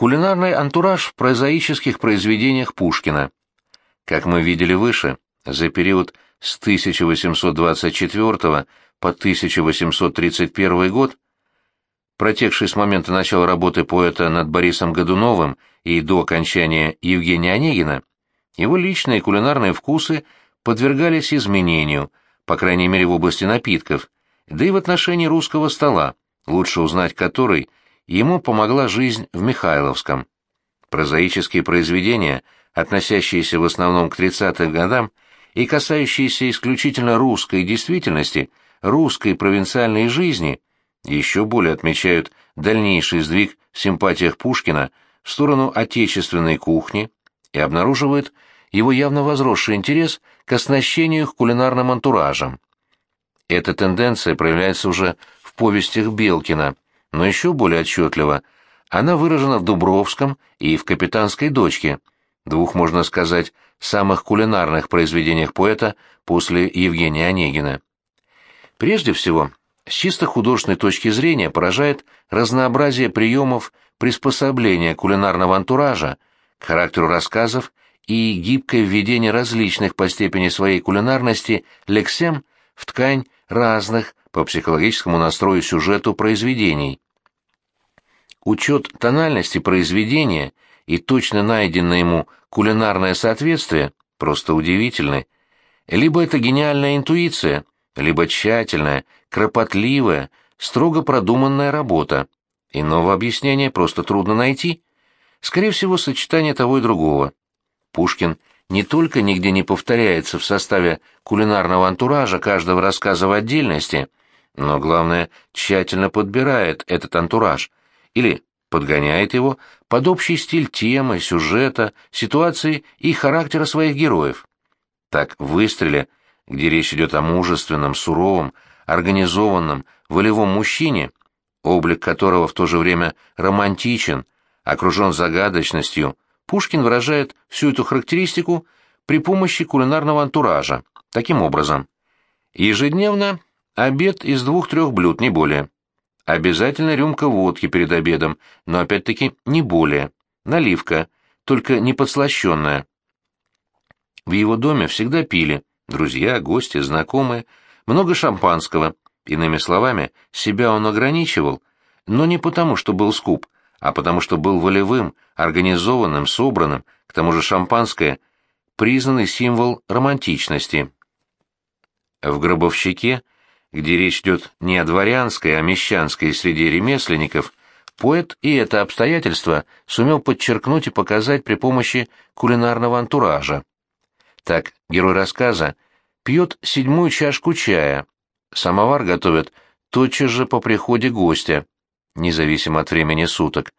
Кулинарный антураж в прозаических произведениях Пушкина. Как мы видели выше, за период с 1824 по 1831 год, протекший с момента начала работы поэта над Борисом Годуновым и до окончания Евгения Онегина, его личные кулинарные вкусы подвергались изменению, по крайней мере в области напитков, да и в отношении русского стола, лучше узнать который ему помогла жизнь в Михайловском. Прозаические произведения, относящиеся в основном к 30-м годам и касающиеся исключительно русской действительности, русской провинциальной жизни, еще более отмечают дальнейший сдвиг в симпатиях Пушкина в сторону отечественной кухни и обнаруживают его явно возросший интерес к оснащению их кулинарным антуражем. Эта тенденция проявляется уже в повестях Белкина, но еще более отчетливо она выражена в Дубровском и в «Капитанской дочке», двух, можно сказать, самых кулинарных произведениях поэта после Евгения Онегина. Прежде всего, с чисто художественной точки зрения поражает разнообразие приемов приспособления кулинарного антуража к характеру рассказов и гибкое введение различных по степени своей кулинарности лексем в ткань разных по психологическому настрою сюжету произведений. Учет тональности произведения и точно найденное ему кулинарное соответствие просто удивительны. Либо это гениальная интуиция, либо тщательная, кропотливая, строго продуманная работа. Иного объяснения просто трудно найти. Скорее всего, сочетание того и другого. Пушкин не только нигде не повторяется в составе кулинарного антуража каждого рассказа в отдельности, но, главное, тщательно подбирает этот антураж, или подгоняет его под общий стиль темы, сюжета, ситуации и характера своих героев. Так в «Выстреле», где речь идет о мужественном, суровом, организованном, волевом мужчине, облик которого в то же время романтичен, окружен загадочностью, Пушкин выражает всю эту характеристику при помощи кулинарного антуража, таким образом. Ежедневно обед из двух-трех блюд, не более. Обязательно рюмка водки перед обедом, но опять-таки не более. Наливка, только не подслащенная. В его доме всегда пили, друзья, гости, знакомые, много шампанского. Иными словами, себя он ограничивал, но не потому, что был скуп, а потому что был волевым, организованным, собранным, к тому же шампанское — признанный символ романтичности. В гробовщике, где речь идет не о дворянской, а мещанской среде ремесленников, поэт и это обстоятельство сумел подчеркнуть и показать при помощи кулинарного антуража. Так, герой рассказа пьет седьмую чашку чая, самовар готовят тотчас же по приходе гостя, независимо от времени суток.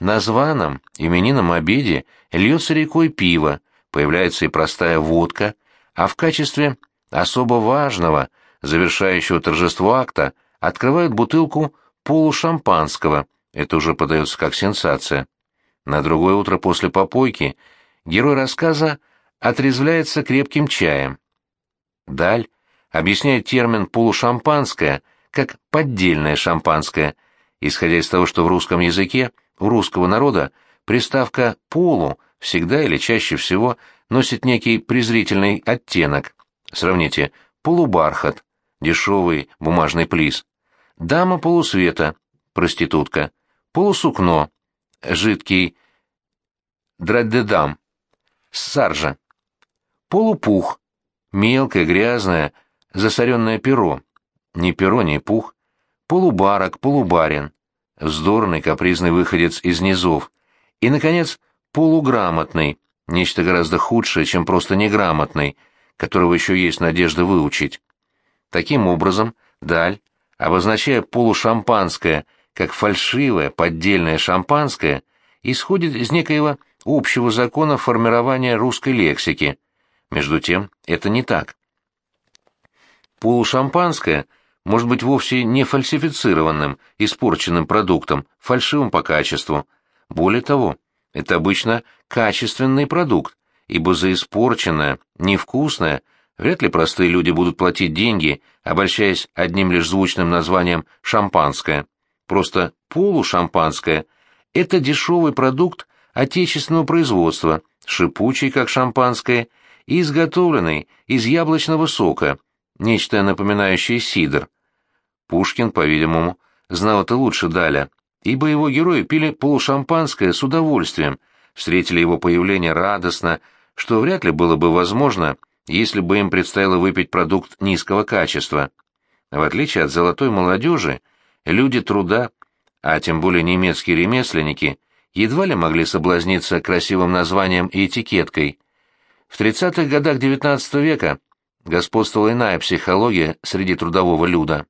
На званом именинном обеде льется рекой пиво, появляется и простая водка, а в качестве особо важного, завершающего торжество акта, открывают бутылку полушампанского, это уже подается как сенсация. На другое утро после попойки герой рассказа отрезвляется крепким чаем. Даль объясняет термин «полушампанское» как «поддельное шампанское», исходя из того, что в русском языке у русского народа приставка «полу» всегда или чаще всего носит некий презрительный оттенок. Сравните «полубархат» — дешевый бумажный плис, «дама полусвета» — проститутка, «полусукно» — жидкий драддедам, саржа, «полупух» — мелкое, грязное, засоренное перо, не перо, не пух, полубарок, полубарин, вздорный капризный выходец из низов, и, наконец, полуграмотный, нечто гораздо худшее, чем просто неграмотный, которого еще есть надежда выучить. Таким образом, даль, обозначая полушампанское как фальшивое, поддельное шампанское, исходит из некоего общего закона формирования русской лексики. Между тем, это не так. Полушампанское — может быть вовсе не фальсифицированным, испорченным продуктом, фальшивым по качеству. Более того, это обычно качественный продукт, ибо за испорченное, невкусное вряд ли простые люди будут платить деньги, обольщаясь одним лишь звучным названием «шампанское». Просто полушампанское Это дешевый продукт отечественного производства, шипучий, как шампанское, и изготовленный из яблочного сока, нечто напоминающее сидр. Пушкин, по-видимому, знал это лучше Даля, ибо его герои пили полушампанское с удовольствием, встретили его появление радостно, что вряд ли было бы возможно, если бы им предстояло выпить продукт низкого качества. В отличие от золотой молодежи, люди труда, а тем более немецкие ремесленники, едва ли могли соблазниться красивым названием и этикеткой. В 30-х годах XIX века господствовала иная психология среди трудового люда.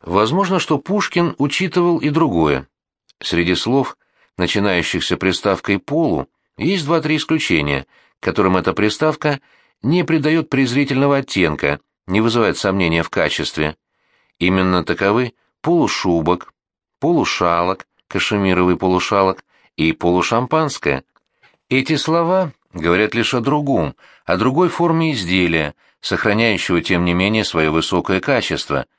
Возможно, что Пушкин учитывал и другое. Среди слов, начинающихся приставкой «полу», есть два-три исключения, которым эта приставка не придает презрительного оттенка, не вызывает сомнения в качестве. Именно таковы полушубок, полушалок, кашемировый полушалок и полушампанское. Эти слова говорят лишь о другом, о другой форме изделия, сохраняющего тем не менее свое высокое качество –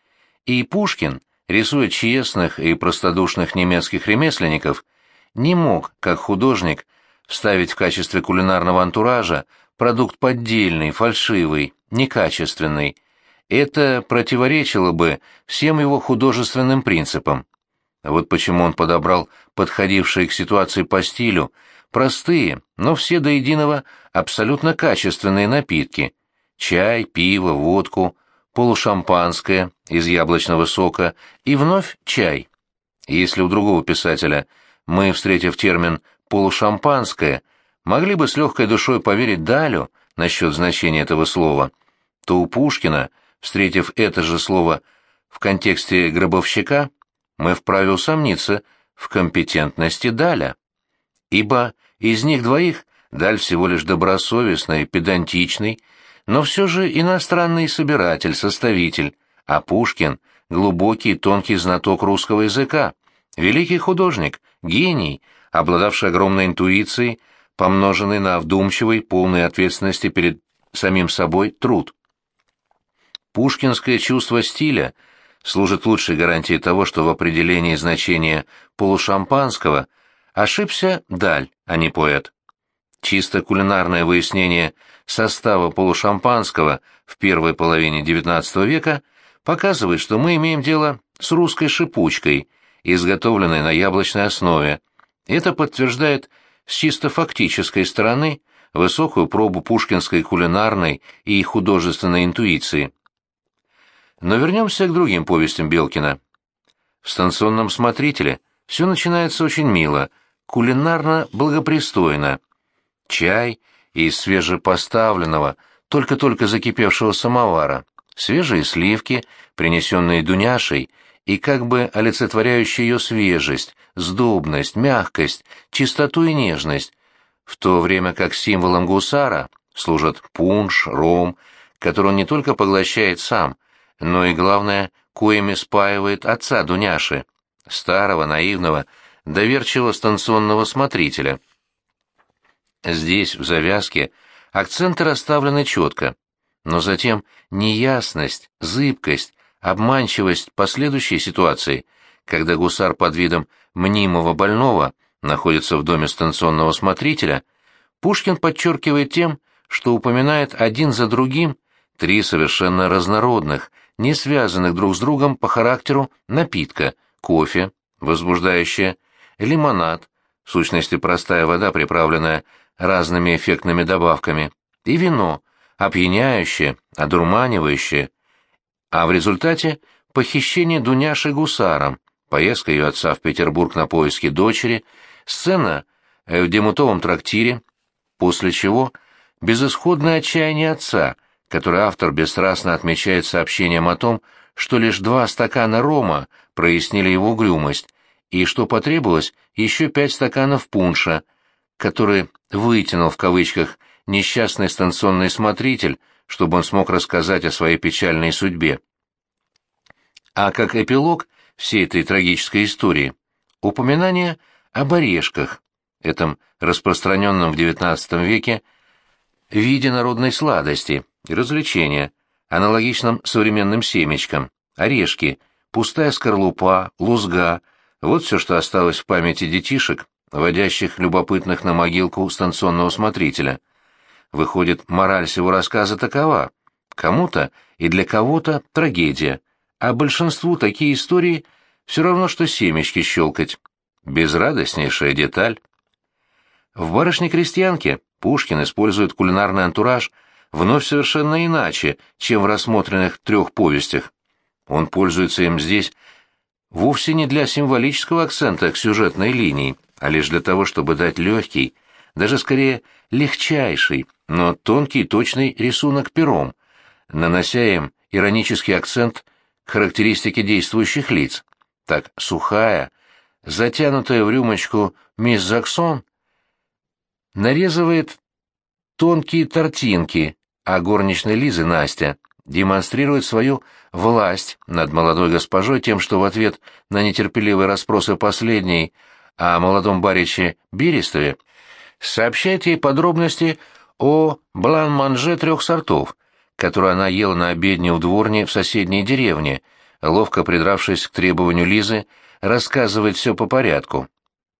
и Пушкин, рисуя честных и простодушных немецких ремесленников, не мог, как художник, вставить в качестве кулинарного антуража продукт поддельный, фальшивый, некачественный. Это противоречило бы всем его художественным принципам. Вот почему он подобрал подходившие к ситуации по стилю, простые, но все до единого абсолютно качественные напитки. Чай, пиво, водку, полушампанское из яблочного сока и вновь чай. Если у другого писателя мы, встретив термин «полушампанское», могли бы с легкой душой поверить Далю насчет значения этого слова, то у Пушкина, встретив это же слово в контексте гробовщика, мы вправе усомниться в компетентности Даля. Ибо из них двоих Даль всего лишь добросовестный, педантичный, но все же иностранный собиратель, составитель, а Пушкин — глубокий тонкий знаток русского языка, великий художник, гений, обладавший огромной интуицией, помноженный на вдумчивый, полный ответственности перед самим собой труд. Пушкинское чувство стиля служит лучшей гарантией того, что в определении значения полушампанского ошибся Даль, а не поэт. Чисто кулинарное выяснение состава полушампанского в первой половине XIX века показывает, что мы имеем дело с русской шипучкой, изготовленной на яблочной основе. Это подтверждает с чисто фактической стороны высокую пробу пушкинской кулинарной и художественной интуиции. Но вернемся к другим повестям Белкина. В «Станционном смотрителе» все начинается очень мило, кулинарно благопристойно. Чай из свежепоставленного, только-только закипевшего самовара, свежие сливки, принесенные Дуняшей, и как бы олицетворяющие ее свежесть, сдобность, мягкость, чистоту и нежность, в то время как символом гусара служат пунш, ром, который он не только поглощает сам, но и, главное, коими спаивает отца Дуняши, старого, наивного, доверчивого станционного смотрителя. Здесь, в завязке, акценты расставлены четко, но затем неясность, зыбкость, обманчивость последующей ситуации, когда гусар под видом мнимого больного находится в доме станционного смотрителя, Пушкин подчеркивает тем, что упоминает один за другим три совершенно разнородных, не связанных друг с другом по характеру напитка, кофе, возбуждающее, лимонад, в сущности простая вода, приправленная разными эффектными добавками, и вино, опьяняющее, одурманивающее, а в результате похищение Дуняши гусаром, поездка ее отца в Петербург на поиски дочери, сцена в демутовом трактире, после чего безысходное отчаяние отца, который автор бесстрастно отмечает сообщением о том, что лишь два стакана рома прояснили его угрюмость, и что потребовалось еще пять стаканов пунша, который «вытянул» в кавычках несчастный станционный смотритель, чтобы он смог рассказать о своей печальной судьбе. А как эпилог всей этой трагической истории — упоминание об орешках, этом распространенном в XIX веке виде народной сладости и развлечения, аналогичном современным семечкам, орешки, пустая скорлупа, лузга, Вот все, что осталось в памяти детишек, водящих любопытных на могилку станционного смотрителя. Выходит, мораль всего рассказа такова. Кому-то и для кого-то трагедия, а большинству такие истории все равно, что семечки щелкать. Безрадостнейшая деталь. В «Барышне-крестьянке» Пушкин использует кулинарный антураж вновь совершенно иначе, чем в рассмотренных трех повестях. Он пользуется им здесь вовсе не для символического акцента к сюжетной линии, а лишь для того, чтобы дать легкий, даже скорее легчайший, но тонкий точный рисунок пером, нанося им иронический акцент к характеристике действующих лиц. Так сухая, затянутая в рюмочку мисс Заксон нарезывает тонкие тортинки, а горничная Лизы Настя демонстрирует свою власть над молодой госпожой тем, что в ответ на нетерпеливые расспросы последней о молодом бариче Берестове сообщает ей подробности о блан-манже трех сортов, которую она ела на обедне у дворни в соседней деревне, ловко придравшись к требованию Лизы рассказывать все по порядку.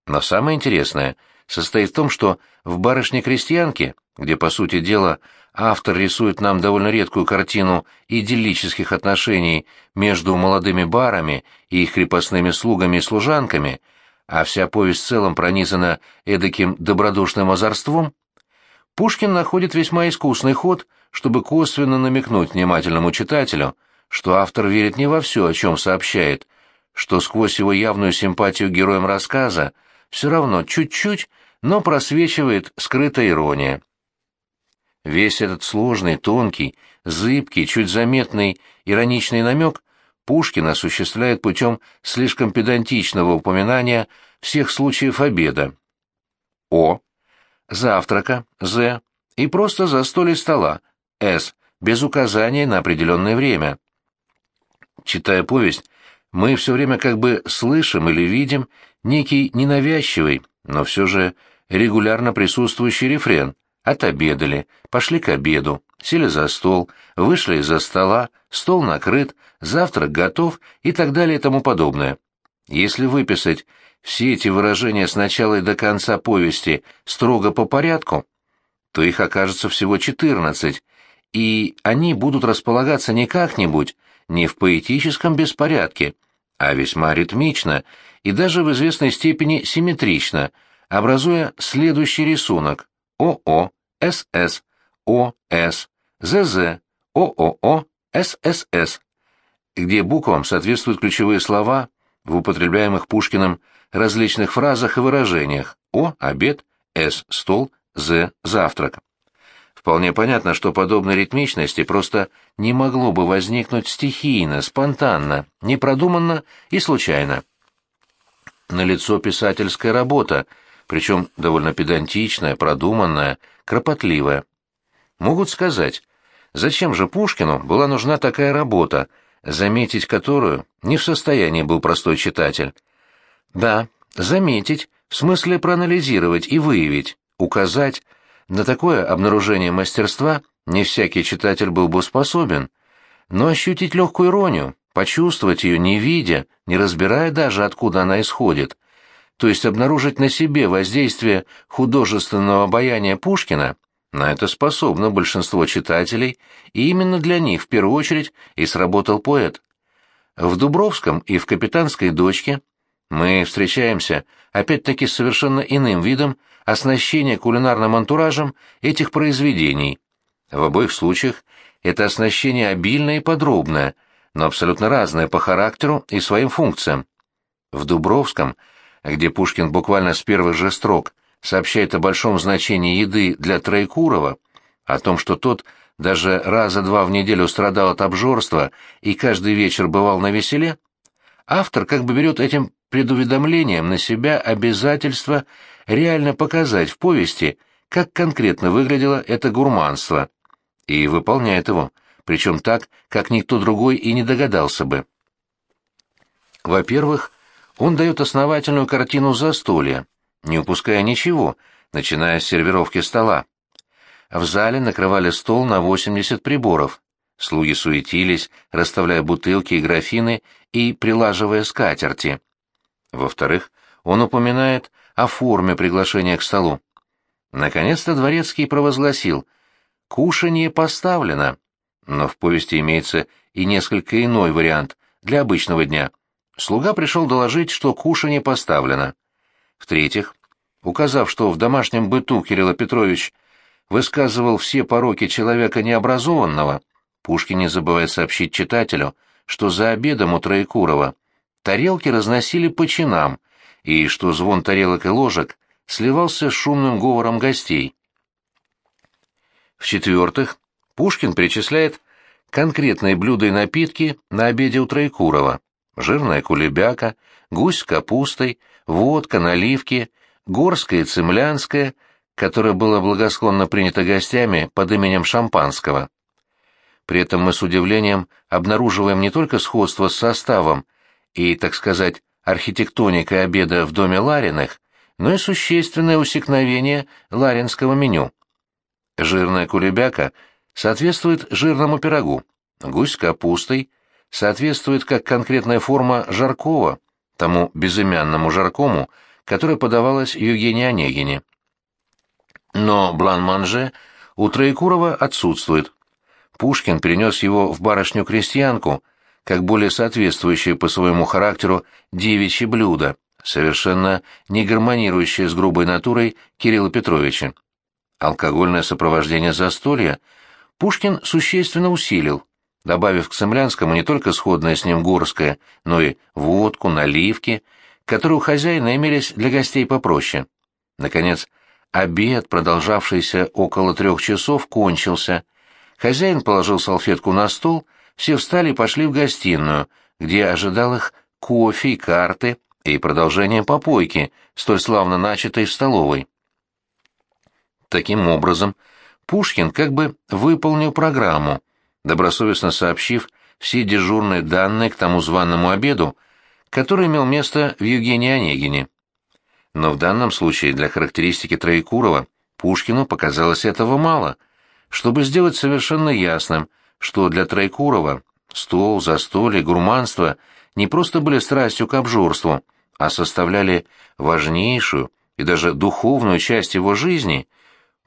Но самое интересное состоит в том, что в «Барышне-крестьянке», где, по сути дела, автор рисует нам довольно редкую картину идиллических отношений между молодыми барами и их крепостными слугами и служанками, а вся повесть в целом пронизана эдаким добродушным озорством, Пушкин находит весьма искусный ход, чтобы косвенно намекнуть внимательному читателю, что автор верит не во все, о чем сообщает, что сквозь его явную симпатию героям рассказа все равно чуть-чуть, но просвечивает скрытая ирония. Весь этот сложный, тонкий, зыбкий, чуть заметный ироничный намек Пушкин осуществляет путем слишком педантичного упоминания всех случаев обеда. О. Завтрака. З. И просто застолье стола. С. Без указания на определенное время. Читая повесть, мы все время как бы слышим или видим некий ненавязчивый, но все же регулярно присутствующий рефрен. Отобедали, пошли к обеду, сели за стол, вышли из-за стола, стол накрыт, завтрак готов и так далее и тому подобное. Если выписать все эти выражения с начала и до конца повести строго по порядку, то их окажется всего четырнадцать, и они будут располагаться не как-нибудь, не в поэтическом беспорядке, а весьма ритмично и даже в известной степени симметрично, образуя следующий рисунок ОО, СС, ОС, ЗЗ, ООО, ССС, где буквам соответствуют ключевые слова в употребляемых Пушкиным различных фразах и выражениях О – обед, С – стол, З – завтрак. Вполне понятно, что подобной ритмичности просто не могло бы возникнуть стихийно, спонтанно, непродуманно и случайно. Налицо писательская работа, причем довольно педантичная, продуманная, кропотливая. Могут сказать, зачем же Пушкину была нужна такая работа, заметить которую не в состоянии был простой читатель. Да, заметить, в смысле проанализировать и выявить, указать, на такое обнаружение мастерства не всякий читатель был бы способен, но ощутить легкую иронию, почувствовать ее, не видя, не разбирая даже, откуда она исходит, то есть обнаружить на себе воздействие художественного обаяния Пушкина, на это способно большинство читателей, и именно для них в первую очередь и сработал поэт. В Дубровском и в «Капитанской дочке» мы встречаемся опять-таки с совершенно иным видом оснащения кулинарным антуражем этих произведений. В обоих случаях это оснащение обильное и подробное, но абсолютно разное по характеру и своим функциям. В Дубровском – где Пушкин буквально с первых же строк сообщает о большом значении еды для Троекурова, о том, что тот даже раза два в неделю страдал от обжорства и каждый вечер бывал на веселе, автор как бы берет этим предуведомлением на себя обязательство реально показать в повести, как конкретно выглядело это гурманство, и выполняет его, причем так, как никто другой и не догадался бы. Во-первых, он дает основательную картину застолья, не упуская ничего, начиная с сервировки стола. В зале накрывали стол на 80 приборов. Слуги суетились, расставляя бутылки и графины и прилаживая скатерти. Во-вторых, он упоминает о форме приглашения к столу. Наконец-то Дворецкий провозгласил «Кушанье поставлено», но в повести имеется и несколько иной вариант для обычного дня. Слуга пришел доложить, что кушанье поставлено. В-третьих, указав, что в домашнем быту Кирилл Петрович высказывал все пороки человека необразованного, Пушкин не забывает сообщить читателю, что за обедом у Троекурова тарелки разносили по чинам, и что звон тарелок и ложек сливался с шумным говором гостей. В-четвертых, Пушкин перечисляет конкретные блюда и напитки на обеде у Троекурова. Жирная кулебяка, гусь с капустой, водка, наливки, горская и цемлянская, которое было благосклонно принято гостями под именем шампанского. При этом мы с удивлением обнаруживаем не только сходство с составом и, так сказать, архитектоникой обеда в доме Лариных, но и существенное усекновение ларинского меню. Жирная кулебяка соответствует жирному пирогу, гусь с капустой соответствует как конкретная форма жаркого, тому безымянному жаркому, которое подавалось Евгении Онегине. Но блан-манже у Троекурова отсутствует. Пушкин перенес его в барышню-крестьянку, как более соответствующее по своему характеру девичье блюдо, совершенно не гармонирующее с грубой натурой Кирилла Петровича. Алкогольное сопровождение застолья Пушкин существенно усилил, добавив к цемлянскому не только сходное с ним горское, но и водку, наливки, которые у хозяина имелись для гостей попроще. Наконец, обед, продолжавшийся около трех часов, кончился. Хозяин положил салфетку на стол, все встали и пошли в гостиную, где ожидал их кофе и карты и продолжение попойки, столь славно начатой в столовой. Таким образом, Пушкин как бы выполнил программу, добросовестно сообщив все дежурные данные к тому званому обеду, который имел место в Евгении Онегине. Но в данном случае для характеристики Троекурова Пушкину показалось этого мало, чтобы сделать совершенно ясным, что для Троекурова стол, застолье, гурманство не просто были страстью к обжорству, а составляли важнейшую и даже духовную часть его жизни,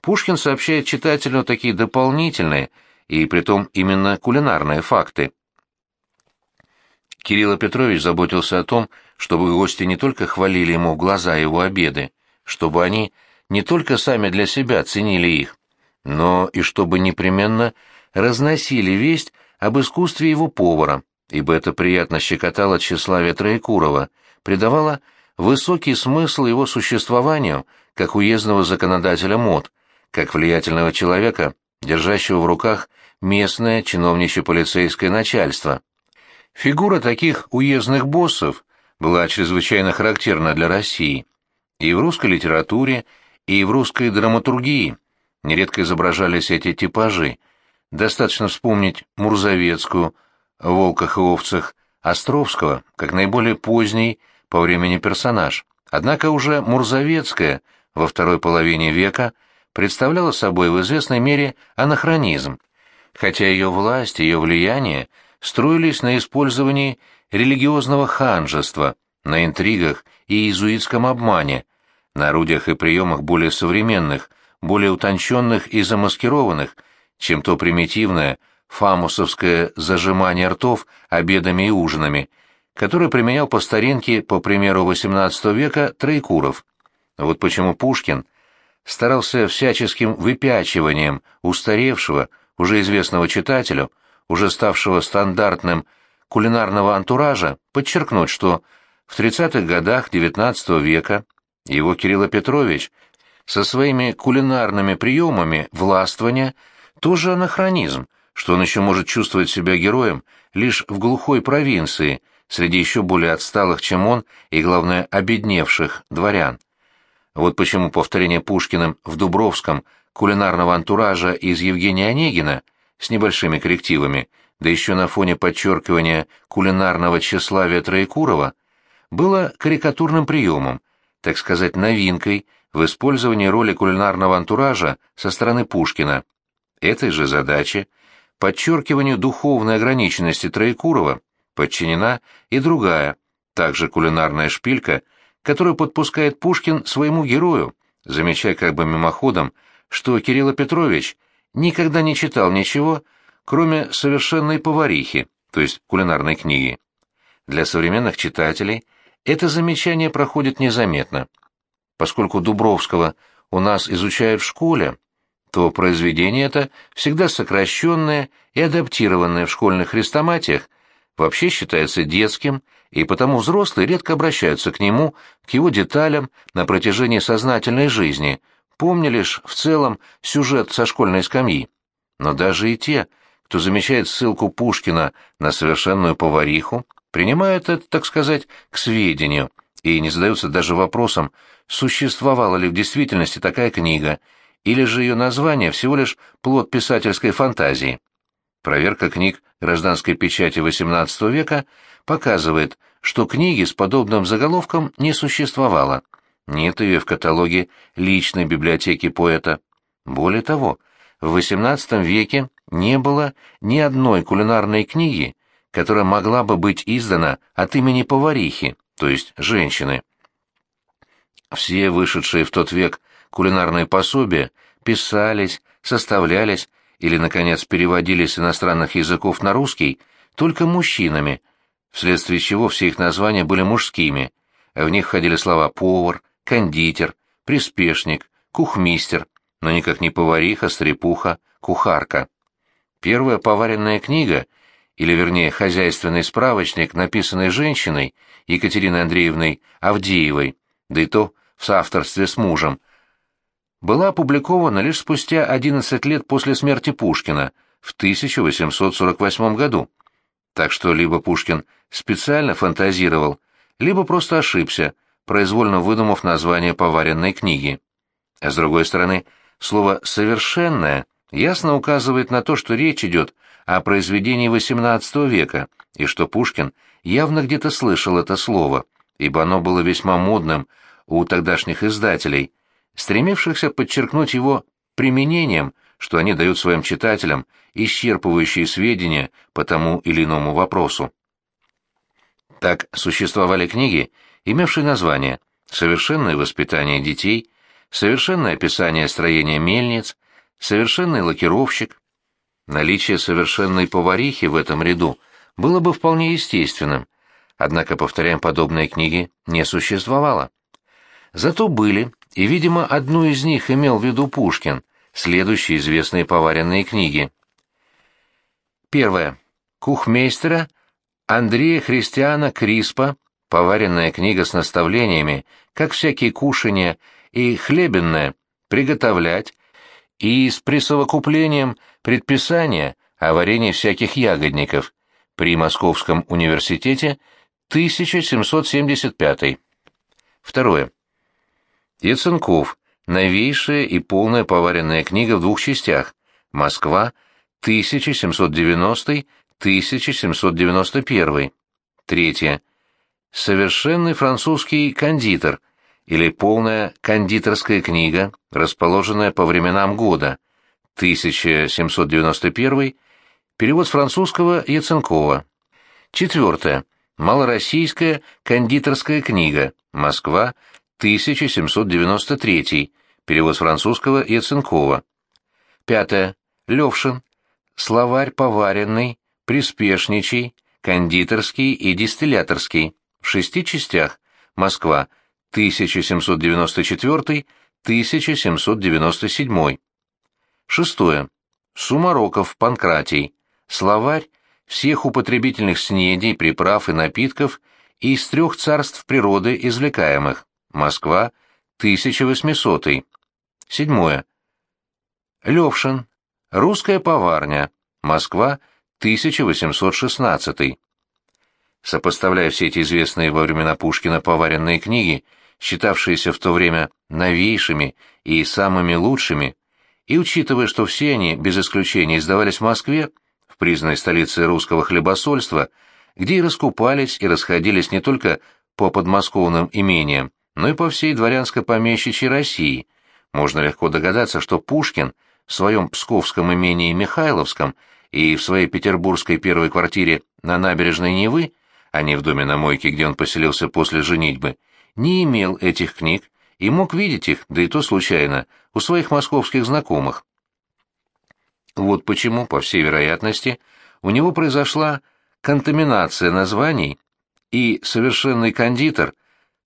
Пушкин сообщает читателю такие дополнительные, и притом именно кулинарные факты. Кирилл Петрович заботился о том, чтобы гости не только хвалили ему в глаза его обеды, чтобы они не только сами для себя ценили их, но и чтобы непременно разносили весть об искусстве его повара, ибо это приятно щекотало тщеславие Троекурова, придавало высокий смысл его существованию как уездного законодателя мод, как влиятельного человека, держащего в руках местное чиновничье-полицейское начальство. Фигура таких уездных боссов была чрезвычайно характерна для России. И в русской литературе, и в русской драматургии нередко изображались эти типажи. Достаточно вспомнить Мурзовецкую, «Волках и овцах», Островского, как наиболее поздний по времени персонаж. Однако уже Мурзовецкая во второй половине века представляла собой в известной мере анахронизм, хотя ее власть, ее влияние строились на использовании религиозного ханжества, на интригах и иезуитском обмане, на орудиях и приемах более современных, более утонченных и замаскированных, чем то примитивное фамусовское зажимание ртов обедами и ужинами, которое применял по старинке, по примеру XVIII века, Троекуров. Вот почему Пушкин старался всяческим выпячиванием устаревшего, уже известного читателю, уже ставшего стандартным кулинарного антуража, подчеркнуть, что в 30-х годах XIX века его Кирилл Петрович со своими кулинарными приемами властвования тоже анахронизм, что он еще может чувствовать себя героем лишь в глухой провинции, среди еще более отсталых, чем он, и, главное, обедневших дворян. Вот почему повторение Пушкиным в Дубровском кулинарного антуража из Евгения Онегина с небольшими коррективами, да еще на фоне подчеркивания кулинарного тщеславия Троекурова, было карикатурным приемом, так сказать, новинкой в использовании роли кулинарного антуража со стороны Пушкина. Этой же задаче, подчеркиванию духовной ограниченности Троекурова, подчинена и другая, также кулинарная шпилька, которую подпускает Пушкин своему герою, замечая как бы мимоходом, что Кирилл Петрович никогда не читал ничего, кроме совершенной поварихи, то есть кулинарной книги. Для современных читателей это замечание проходит незаметно. Поскольку Дубровского у нас изучают в школе, то произведение это, всегда сокращенное и адаптированное в школьных хрестоматиях, вообще считается детским, и потому взрослые редко обращаются к нему, к его деталям на протяжении сознательной жизни, помня лишь в целом сюжет со школьной скамьи. Но даже и те, кто замечает ссылку Пушкина на совершенную повариху, принимают это, так сказать, к сведению и не задаются даже вопросом, существовала ли в действительности такая книга, или же ее название всего лишь плод писательской фантазии. Проверка книг гражданской печати XVIII века показывает, что книги с подобным заголовком не существовало. Нет ее в каталоге личной библиотеки поэта. Более того, в XVIII веке не было ни одной кулинарной книги, которая могла бы быть издана от имени поварихи, то есть женщины. Все вышедшие в тот век кулинарные пособия писались, составлялись или, наконец, переводились с иностранных языков на русский только мужчинами, вследствие чего все их названия были мужскими, в них входили слова «повар», «кондитер», «приспешник», «кухмистер», но никак не повариха, стрепуха, кухарка. Первая поваренная книга, или вернее хозяйственный справочник, написанный женщиной Екатериной Андреевной Авдеевой, да и то в соавторстве с мужем, была опубликована лишь спустя 11 лет после смерти Пушкина, в 1848 году. Так что либо Пушкин специально фантазировал, либо просто ошибся, произвольно выдумав название поваренной книги. А с другой стороны, слово «совершенное» ясно указывает на то, что речь идет о произведении XVIII века, и что Пушкин явно где-то слышал это слово, ибо оно было весьма модным у тогдашних издателей, стремившихся подчеркнуть его применением, что они дают своим читателям исчерпывающие сведения по тому или иному вопросу. Так существовали книги, имевшие название «Совершенное воспитание детей», «Совершенное описание строения мельниц», «Совершенный лакировщик». Наличие совершенной поварихи в этом ряду было бы вполне естественным, однако, повторяем, подобные книги не существовало. Зато были, и, видимо, одну из них имел в виду Пушкин, следующие известные поваренные книги. Первое. Кухмейстера Андрея Христиана Криспа, поваренная книга с наставлениями, как всякие кушания и хлебенное, приготовлять, и с присовокуплением предписания о варенье всяких ягодников при Московском университете 1775. Второе. Яценков. Новейшая и полная поваренная книга в двух частях. Москва. 1790-1791. Третье. Совершенный французский кондитер или полная кондитерская книга, расположенная по временам года. 1791. Перевод с французского Яценкова. Четвертое. Малороссийская кондитерская книга. Москва. 1793, перевод с французского Яценкова. Пятое. Левшин. Словарь поваренный, приспешничий, кондитерский и дистилляторский. В шести частях. Москва. 1794-1797. Шестое. Сумароков Панкратий. Словарь всех употребительных снедей, приправ и напитков из трех царств природы извлекаемых. Москва, 1800. Седьмое. Левшин. Русская поварня. Москва, 1816. Сопоставляя все эти известные во времена Пушкина поваренные книги, считавшиеся в то время новейшими и самыми лучшими, и учитывая, что все они, без исключения, издавались в Москве, в признанной столице русского хлебосольства, где и раскупались и расходились не только по подмосковным имениям, но и по всей дворянско-помещичьей России. Можно легко догадаться, что Пушкин в своем псковском имении Михайловском и в своей петербургской первой квартире на набережной Невы а не в доме на мойке, где он поселился после женитьбы, не имел этих книг и мог видеть их, да и то случайно, у своих московских знакомых. Вот почему, по всей вероятности, у него произошла контаминация названий, и совершенный кондитер,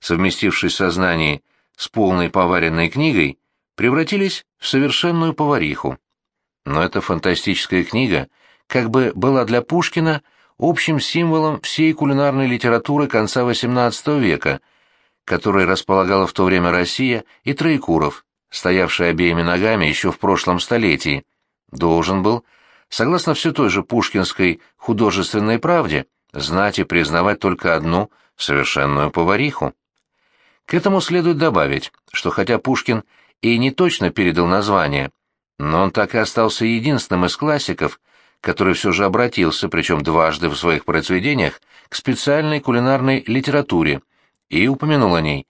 совместивший сознание с полной поваренной книгой, превратились в совершенную повариху. Но эта фантастическая книга как бы была для Пушкина общим символом всей кулинарной литературы конца XVIII века, которой располагала в то время Россия и Троекуров, стоявший обеими ногами еще в прошлом столетии, должен был, согласно все той же пушкинской художественной правде, знать и признавать только одну совершенную повариху. К этому следует добавить, что хотя Пушкин и не точно передал название, но он так и остался единственным из классиков, который все же обратился, причем дважды в своих произведениях, к специальной кулинарной литературе и упомянул о ней.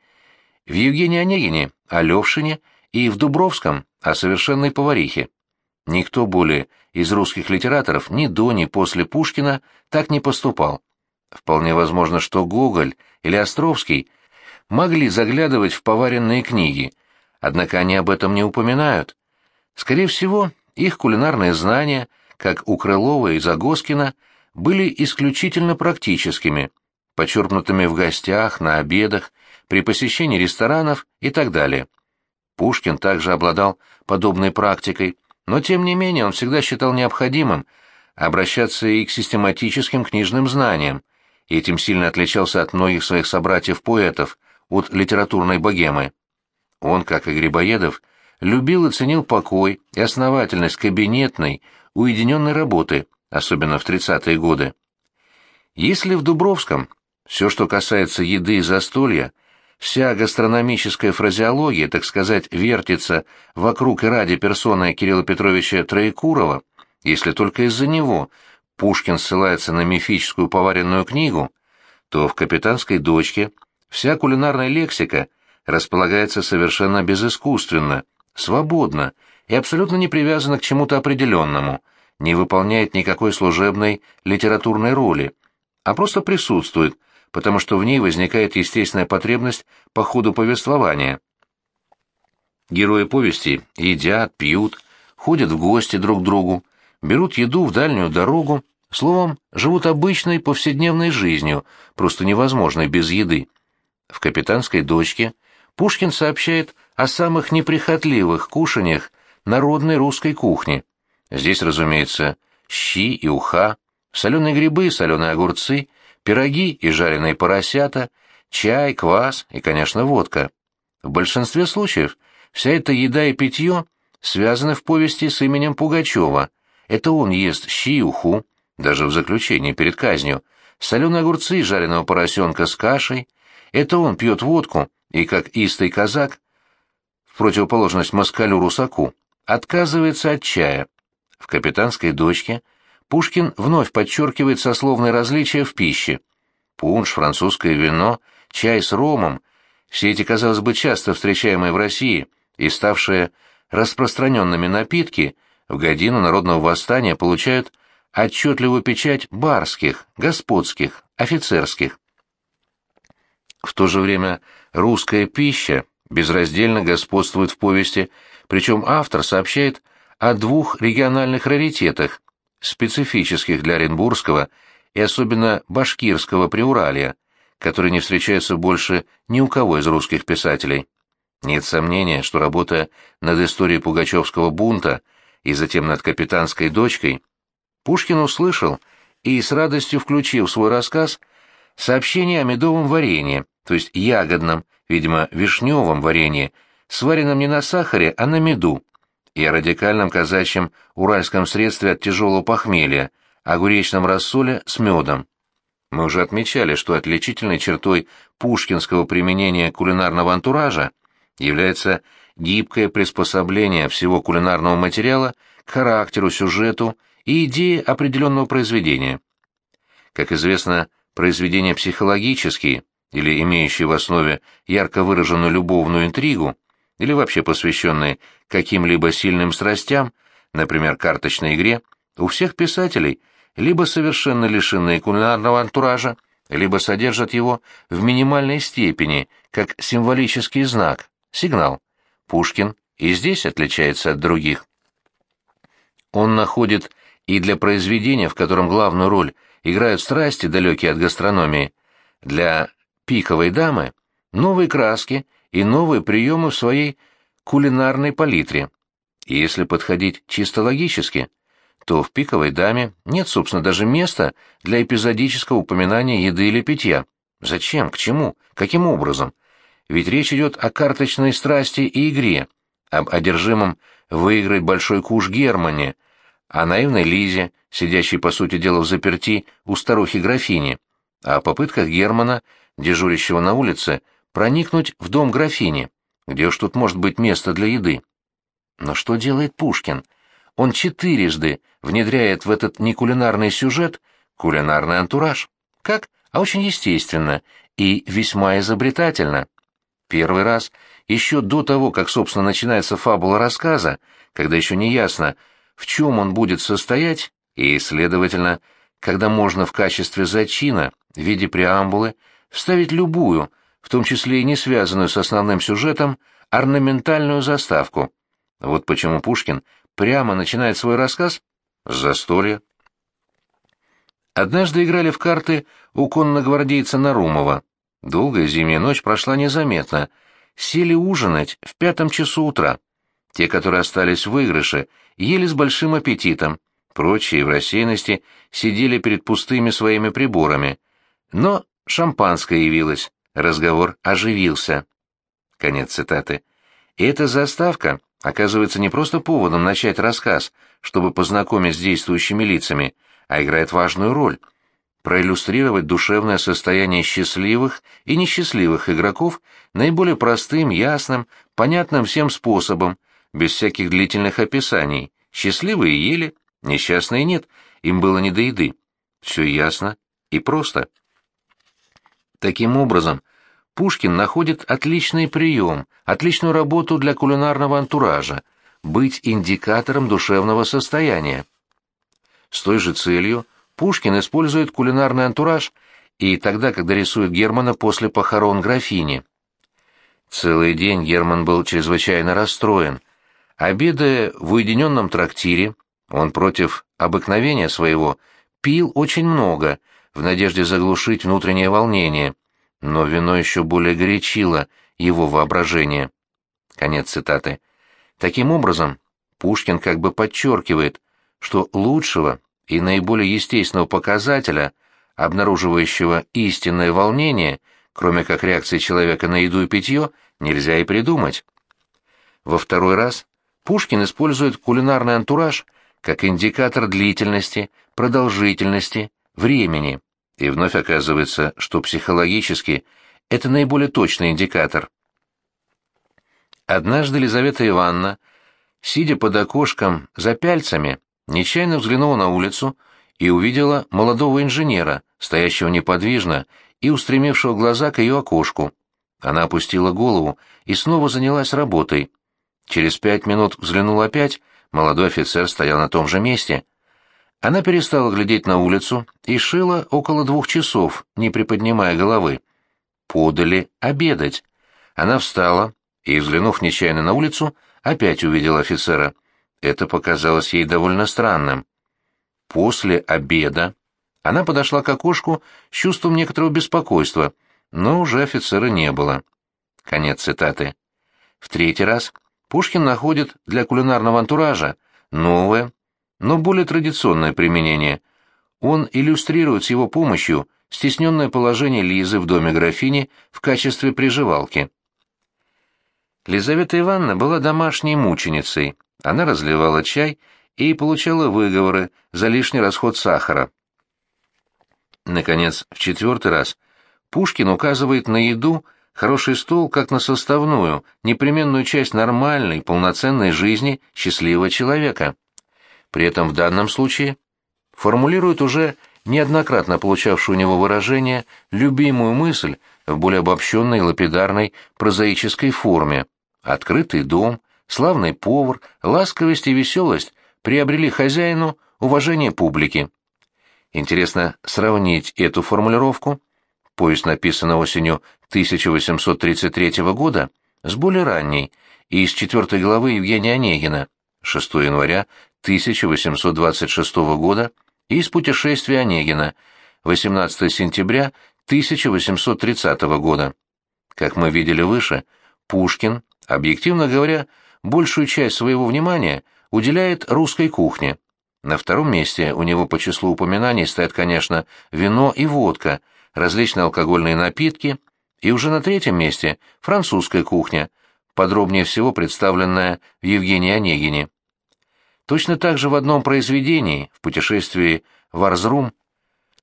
В Евгении Онегине, о Левшине и в Дубровском о совершенной поварихе. Никто более из русских литераторов ни до, ни после Пушкина так не поступал. Вполне возможно, что Гоголь или Островский могли заглядывать в поваренные книги, однако они об этом не упоминают. Скорее всего, их кулинарные знания, как у Крылова и Загоскина, были исключительно практическими, почерпнутыми в гостях, на обедах, при посещении ресторанов и так далее. Пушкин также обладал подобной практикой, но тем не менее он всегда считал необходимым обращаться и к систематическим книжным знаниям, и этим сильно отличался от многих своих собратьев-поэтов, от литературной богемы. Он, как и Грибоедов, любил и ценил покой и основательность кабинетной, уединенной работы, особенно в 30-е годы. Если в Дубровском все, что касается еды и застолья, вся гастрономическая фразеология, так сказать, вертится вокруг и ради персоны Кирилла Петровича Троекурова, если только из-за него Пушкин ссылается на мифическую поваренную книгу, то в «Капитанской дочке» вся кулинарная лексика располагается совершенно безыскусственно, свободно и абсолютно не привязана к чему-то определенному, не выполняет никакой служебной литературной роли, а просто присутствует, потому что в ней возникает естественная потребность по ходу повествования. Герои повести едят, пьют, ходят в гости друг к другу, берут еду в дальнюю дорогу, словом, живут обычной повседневной жизнью, просто невозможной без еды. В «Капитанской дочке» Пушкин сообщает о самых неприхотливых кушаниях народной русской кухни. Здесь, разумеется, щи и уха, соленые грибы соленые огурцы, пироги и жареные поросята, чай, квас и, конечно, водка. В большинстве случаев вся эта еда и питье связаны в повести с именем Пугачева. Это он ест щи и уху, даже в заключении перед казнью, соленые огурцы и жареного поросенка с кашей. Это он пьет водку и, как истый казак, в противоположность москалю-русаку, отказывается от чая. В «Капитанской дочке» Пушкин вновь подчеркивает сословные различия в пище. Пунш, французское вино, чай с ромом – все эти, казалось бы, часто встречаемые в России и ставшие распространенными напитки в годину народного восстания получают отчетливую печать барских, господских, офицерских. В то же время русская пища безраздельно господствует в повести, причем автор сообщает о двух региональных раритетах специфических для Оренбургского и особенно башкирского приуралья, которые не встречаются больше ни у кого из русских писателей. Нет сомнения, что работа над историей пугачевского бунта и затем над капитанской дочкой Пушкин услышал и с радостью включил в свой рассказ сообщение о медовом варенье, то есть ягодном, видимо, вишневом варенье, сваренном не на сахаре, а на меду, и о радикальном казачьем уральском средстве от тяжелого похмелья, огуречном рассоле с медом. Мы уже отмечали, что отличительной чертой пушкинского применения кулинарного антуража является гибкое приспособление всего кулинарного материала к характеру, сюжету и идее определенного произведения. Как известно, произведения психологические или имеющие в основе ярко выраженную любовную интригу или вообще посвященные каким-либо сильным страстям, например, карточной игре, у всех писателей либо совершенно лишенные кулинарного антуража, либо содержат его в минимальной степени, как символический знак, сигнал. Пушкин и здесь отличается от других. Он находит и для произведения, в котором главную роль играют страсти, далекие от гастрономии, для «Пиковой дамы» новые краски и новые приемы в своей кулинарной палитре. И если подходить чисто логически, то в «Пиковой даме» нет, собственно, даже места для эпизодического упоминания еды или питья. Зачем? К чему? Каким образом? Ведь речь идет о карточной страсти и игре, об одержимом выиграть большой куш Германе, о наивной Лизе, сидящей, по сути дела, в заперти у старухи-графини, о попытках Германа, дежурящего на улице, проникнуть в дом графини, где уж тут может быть место для еды. Но что делает Пушкин? Он четырежды внедряет в этот некулинарный сюжет кулинарный антураж. Как? А очень естественно и весьма изобретательно. Первый раз, еще до того, как, собственно, начинается фабула рассказа, когда еще не ясно, в чем он будет состоять, и, следовательно, когда можно в качестве зачина, в виде преамбулы, вставить любую, в том числе и не связанную с основным сюжетом, орнаментальную заставку. Вот почему Пушкин прямо начинает свой рассказ с застолья. Однажды играли в карты у конногвардейца Нарумова. Долгая зимняя ночь прошла незаметно. Сели ужинать в пятом часу утра. Те, которые остались в выигрыше, ели с большим аппетитом. Прочие в рассеянности сидели перед пустыми своими приборами. Но шампанское явилось, разговор оживился. Конец цитаты. И эта заставка оказывается не просто поводом начать рассказ, чтобы познакомить с действующими лицами, а играет важную роль — проиллюстрировать душевное состояние счастливых и несчастливых игроков наиболее простым, ясным, понятным всем способом, без всяких длительных описаний. Счастливые ели, несчастные нет, им было не до еды. Все ясно и просто. Таким образом, Пушкин находит отличный прием, отличную работу для кулинарного антуража – быть индикатором душевного состояния. С той же целью – Пушкин использует кулинарный антураж и тогда, когда рисует Германа после похорон графини. Целый день Герман был чрезвычайно расстроен. Обедая в уединенном трактире, он против обыкновения своего пил очень много, в надежде заглушить внутреннее волнение, но вино еще более горячило его воображение. Конец цитаты. Таким образом, Пушкин как бы подчеркивает, что лучшего и наиболее естественного показателя, обнаруживающего истинное волнение, кроме как реакции человека на еду и питье, нельзя и придумать. Во второй раз Пушкин использует кулинарный антураж как индикатор длительности, продолжительности, времени, и вновь оказывается, что психологически это наиболее точный индикатор. Однажды Елизавета Ивановна, сидя под окошком за пяльцами, нечаянно взглянула на улицу и увидела молодого инженера, стоящего неподвижно и устремившего глаза к ее окошку. Она опустила голову и снова занялась работой. Через пять минут взглянула опять, молодой офицер стоял на том же месте. Она перестала глядеть на улицу и шила около двух часов, не приподнимая головы. Подали обедать. Она встала и, взглянув нечаянно на улицу, опять увидела офицера — это показалось ей довольно странным. После обеда она подошла к окошку с чувством некоторого беспокойства, но уже офицера не было. Конец цитаты. В третий раз Пушкин находит для кулинарного антуража новое, но более традиционное применение. Он иллюстрирует с его помощью стесненное положение Лизы в доме графини в качестве приживалки. Лизавета Ивановна была домашней мученицей, она разливала чай и получала выговоры за лишний расход сахара. Наконец, в четвертый раз Пушкин указывает на еду хороший стол как на составную, непременную часть нормальной, полноценной жизни счастливого человека. При этом в данном случае формулирует уже неоднократно получавшую у него выражение любимую мысль в более обобщенной, лапидарной, прозаической форме. Открытый дом, славный повар, ласковость и веселость приобрели хозяину уважение публики. Интересно сравнить эту формулировку повесть написана осенью 1833 года, с более ранней, из четвертой главы Евгения Онегина, 6 января 1826 года, и из путешествия Онегина, 18 сентября 1830 года. Как мы видели выше, Пушкин, объективно говоря, большую часть своего внимания уделяет русской кухне. На втором месте у него по числу упоминаний стоят, конечно, вино и водка, различные алкогольные напитки, и уже на третьем месте французская кухня, подробнее всего представленная в Евгении Онегине. Точно так же в одном произведении, в путешествии в Арзрум,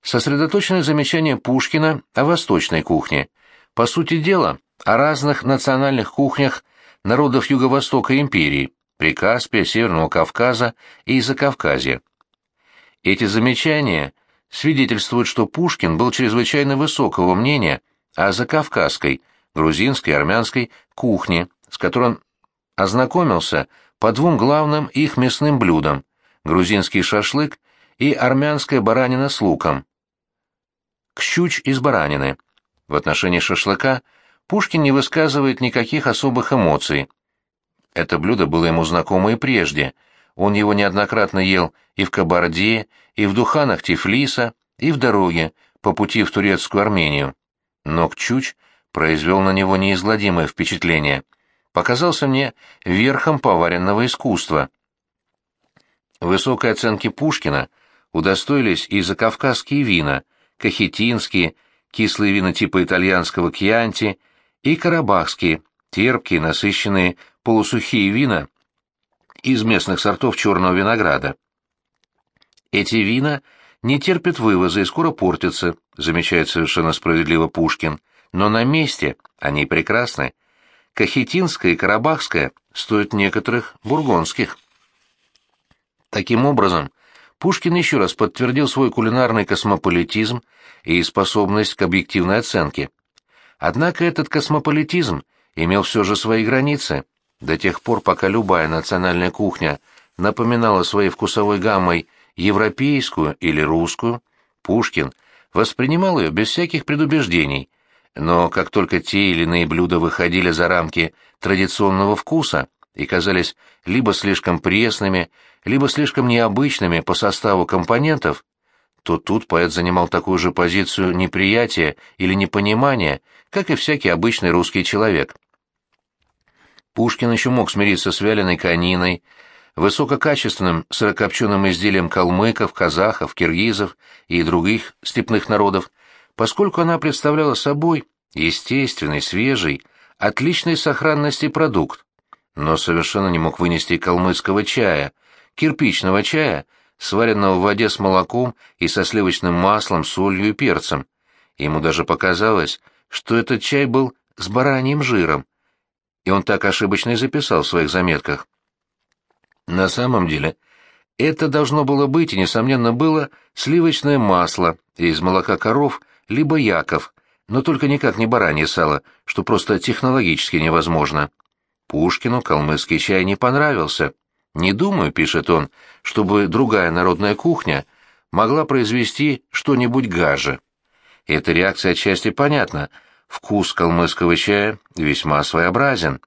сосредоточено замечание Пушкина о восточной кухне. По сути дела, о разных национальных кухнях народов Юго-Востока империи, Прикаспия, Северного Кавказа и Закавказья. Эти замечания свидетельствуют, что Пушкин был чрезвычайно высокого мнения о закавказской, грузинской, армянской кухне, с которой он ознакомился по двум главным их мясным блюдам – грузинский шашлык и армянская баранина с луком. Кщуч из баранины. В отношении шашлыка Пушкин не высказывает никаких особых эмоций. Это блюдо было ему знакомо и прежде. Он его неоднократно ел и в Кабарде, и в Духанах Тифлиса, и в дороге, по пути в турецкую Армению. Но Кчуч произвел на него неизгладимое впечатление. Показался мне верхом поваренного искусства. Высокой оценки Пушкина удостоились и закавказские вина, кахетинские, кислые вина типа итальянского кьянти, и карабахские, терпкие, насыщенные, полусухие вина из местных сортов черного винограда. Эти вина не терпят вывоза и скоро портятся, замечает совершенно справедливо Пушкин, но на месте они прекрасны. Кахетинская и карабахская стоят некоторых бургонских. Таким образом, Пушкин еще раз подтвердил свой кулинарный космополитизм и способность к объективной оценке. Однако этот космополитизм имел все же свои границы. До тех пор, пока любая национальная кухня напоминала своей вкусовой гаммой европейскую или русскую, Пушкин воспринимал ее без всяких предубеждений, но как только те или иные блюда выходили за рамки традиционного вкуса и казались либо слишком пресными, либо слишком необычными по составу компонентов, то тут поэт занимал такую же позицию неприятия или непонимания, как и всякий обычный русский человек. Пушкин еще мог смириться с вяленой кониной, высококачественным сырокопченым изделием калмыков, казахов, киргизов и других степных народов, поскольку она представляла собой естественный, свежий, отличной сохранности продукт, но совершенно не мог вынести калмыцкого чая, кирпичного чая, сваренного в воде с молоком и со сливочным маслом, солью и перцем. Ему даже показалось, что этот чай был с бараньим жиром, и он так ошибочно и записал в своих заметках. На самом деле, это должно было быть и, несомненно, было сливочное масло из молока коров либо яков, но только никак не баранье сало, что просто технологически невозможно. Пушкину калмыцкий чай не понравился. «Не думаю», — пишет он, — «чтобы другая народная кухня могла произвести что-нибудь гаже». Эта реакция отчасти понятна. Вкус калмыцкого чая весьма своеобразен.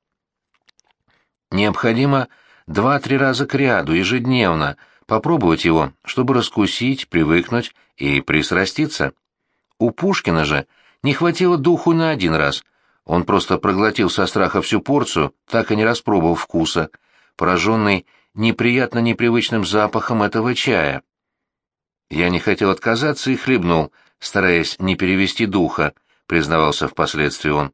Необходимо два-три раза к ряду, ежедневно, попробовать его, чтобы раскусить, привыкнуть и пристраститься. У Пушкина же не хватило духу на один раз. Он просто проглотил со страха всю порцию, так и не распробовав вкуса, пораженный неприятно непривычным запахом этого чая. Я не хотел отказаться и хлебнул, стараясь не перевести духа, признавался впоследствии он.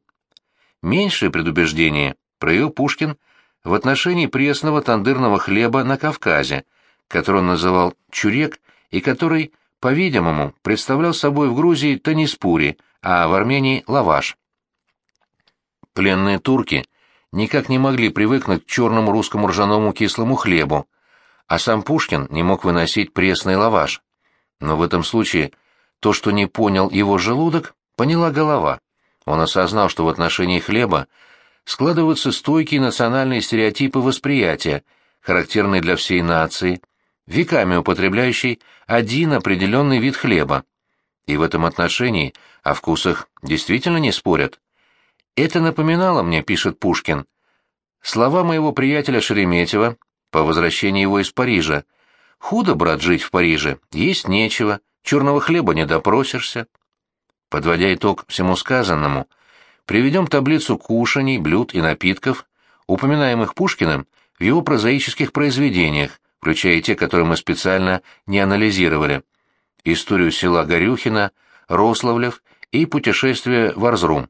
Меньшее предубеждение проявил Пушкин в отношении пресного тандырного хлеба на Кавказе, который он называл чурек и который, по-видимому, представлял собой в Грузии таниспури, а в Армении лаваш. Пленные турки никак не могли привыкнуть к черному русскому ржаному кислому хлебу, а сам Пушкин не мог выносить пресный лаваш. Но в этом случае то, что не понял его желудок, поняла голова. Он осознал, что в отношении хлеба складываются стойкие национальные стереотипы восприятия, характерные для всей нации, веками употребляющей один определенный вид хлеба. И в этом отношении о вкусах действительно не спорят. Это напоминало мне, пишет Пушкин, слова моего приятеля Шереметьева по возвращении его из Парижа. «Худо, брат, жить в Париже, есть нечего, черного хлеба не допросишься». Подводя итог всему сказанному, приведем таблицу кушаний, блюд и напитков, упоминаемых Пушкиным в его прозаических произведениях, включая те, которые мы специально не анализировали. Историю села Горюхина, Рославлев и путешествие в Арзрум.